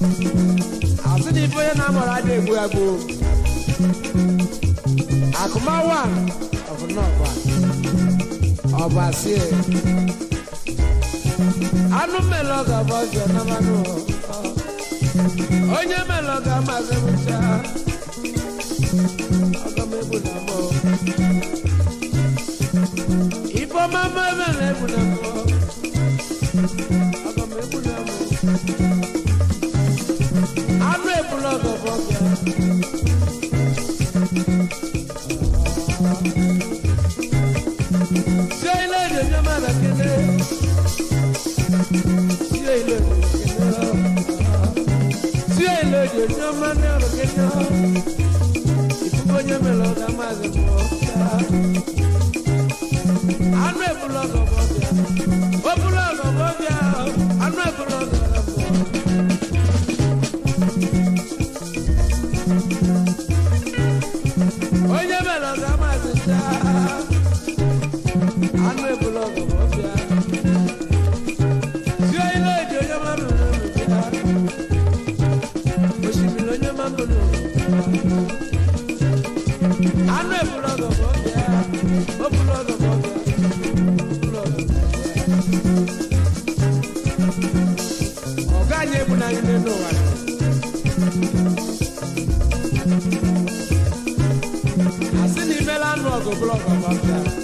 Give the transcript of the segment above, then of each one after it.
na ife onye na-amara egbu egbu akụmawa ọbụnọkwa ọbasie anụ ọ ga-abụ n'amanụ onye ọ mụcha ọgọmegbu na ṣé ilé èdè ní ọmọ rẹ̀ kéde sí ilé èdè kéde sí ilé èdè ní ọmọ rẹ̀ kéde ìfúnpọ̀nyẹ́ mi lọ́ọ́ dá máa lè 我不知道干嘛。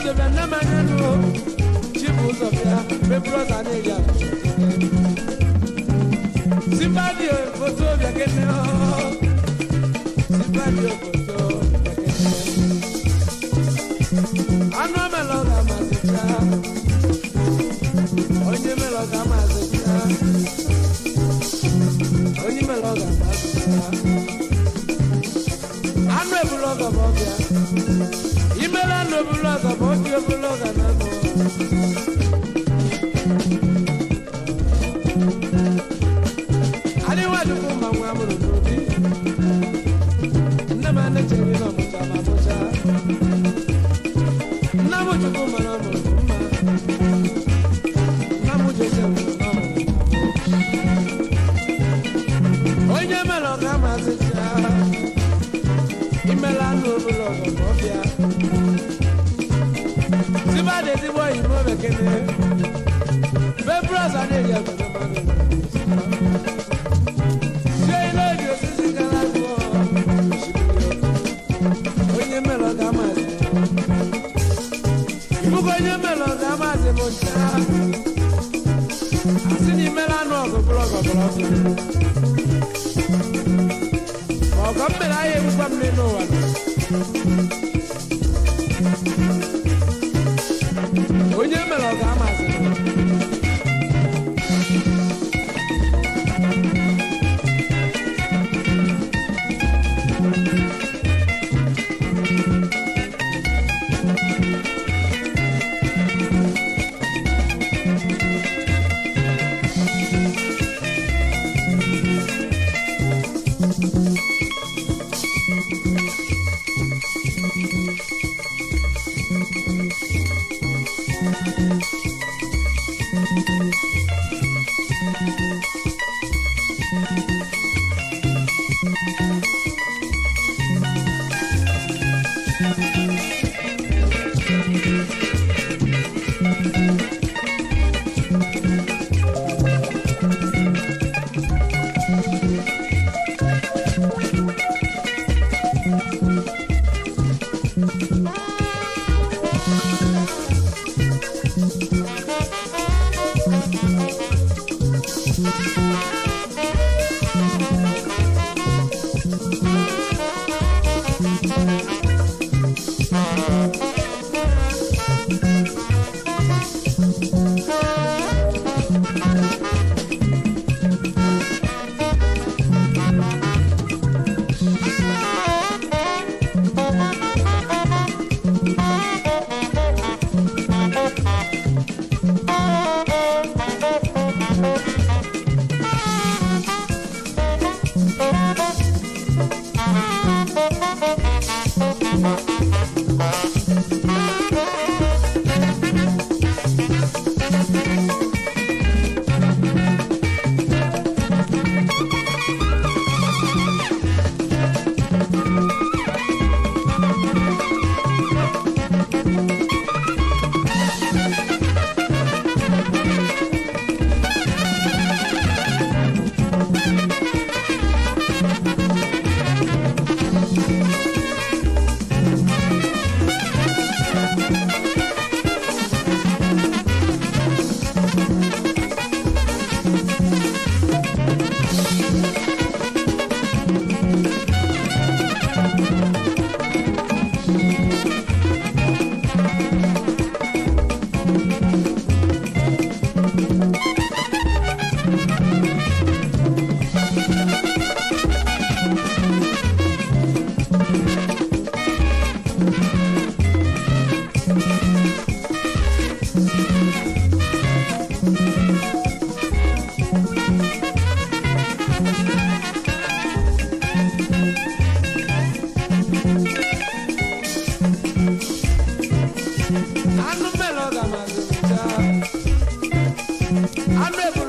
zobia nama nanu o chibu zobia bebro sa ne ya simpadi o oh, foto bia kene o simpadi o foto bia kene anu me lo ga ma se cha onye me lo ga ma se cha onye me lo ga ma se cha lanu omulo ọgbọgbọbia tí bá dé tí bọ́ yìí mọ́ mẹ́kẹ́lẹ́ yẹ kó ló máa Haa? I'm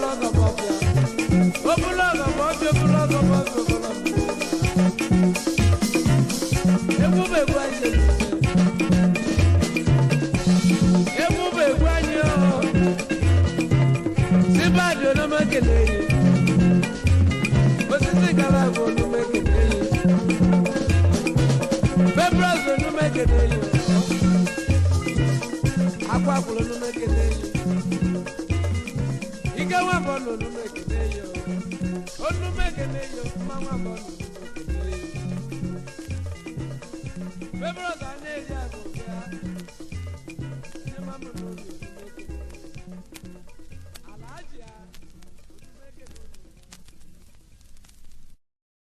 osisi gara bụ onume gede yi bebras onume gede yi akwa kwuru onume gede yi ike nwa bụ ọnụ onume gede yi onume gede yi mma nwa bụ ọnụ onume gede yi bebras a na-eji